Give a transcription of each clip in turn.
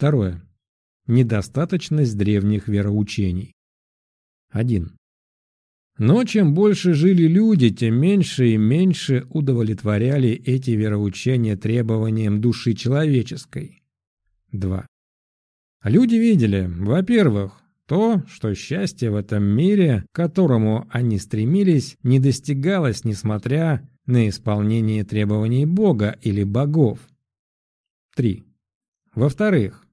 Второе. Недостаточность древних вероучений. 1. Но чем больше жили люди, тем меньше и меньше удовлетворяли эти вероучения требованиям души человеческой. 2. Люди видели, во-первых, то, что счастье в этом мире, к которому они стремились, не достигалось, несмотря на исполнение требований Бога или богов. 3. Во-вторых,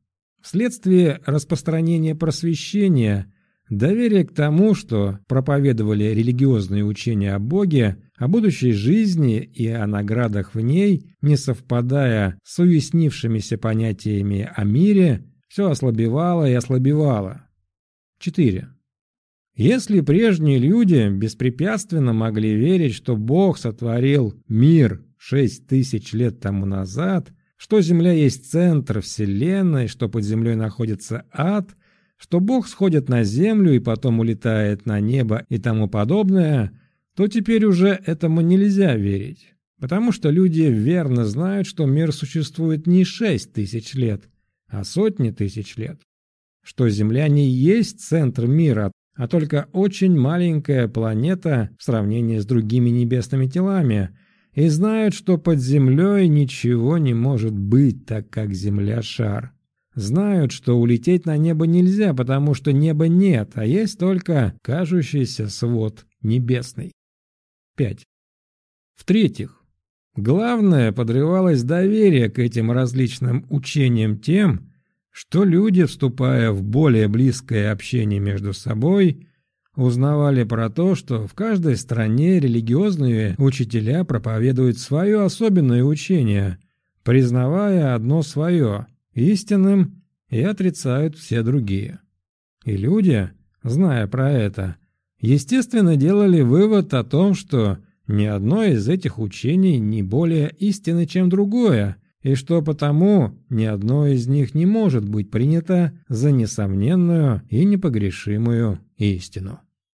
вследствие распространения просвещения, доверие к тому, что проповедовали религиозные учения о Боге, о будущей жизни и о наградах в ней, не совпадая с уяснившимися понятиями о мире, все ослабевало и ослабевало. 4. Если прежние люди беспрепятственно могли верить, что Бог сотворил мир шесть тысяч лет тому назад, что Земля есть центр Вселенной, что под землей находится ад, что Бог сходит на Землю и потом улетает на небо и тому подобное, то теперь уже этому нельзя верить. Потому что люди верно знают, что мир существует не шесть тысяч лет, а сотни тысяч лет. Что Земля не есть центр мира, а только очень маленькая планета в сравнении с другими небесными телами, и знают, что под землей ничего не может быть, так как Земля — шар. Знают, что улететь на небо нельзя, потому что неба нет, а есть только кажущийся свод небесный. 5. В-третьих, главное подрывалось доверие к этим различным учениям тем, что люди, вступая в более близкое общение между собой, узнавали про то, что в каждой стране религиозные учителя проповедуют свое особенное учение, признавая одно свое истинным и отрицают все другие. И люди, зная про это, естественно делали вывод о том, что ни одно из этих учений не более истинно, чем другое – и что потому ни одно из них не может быть принято за несомненную и непогрешимую истину.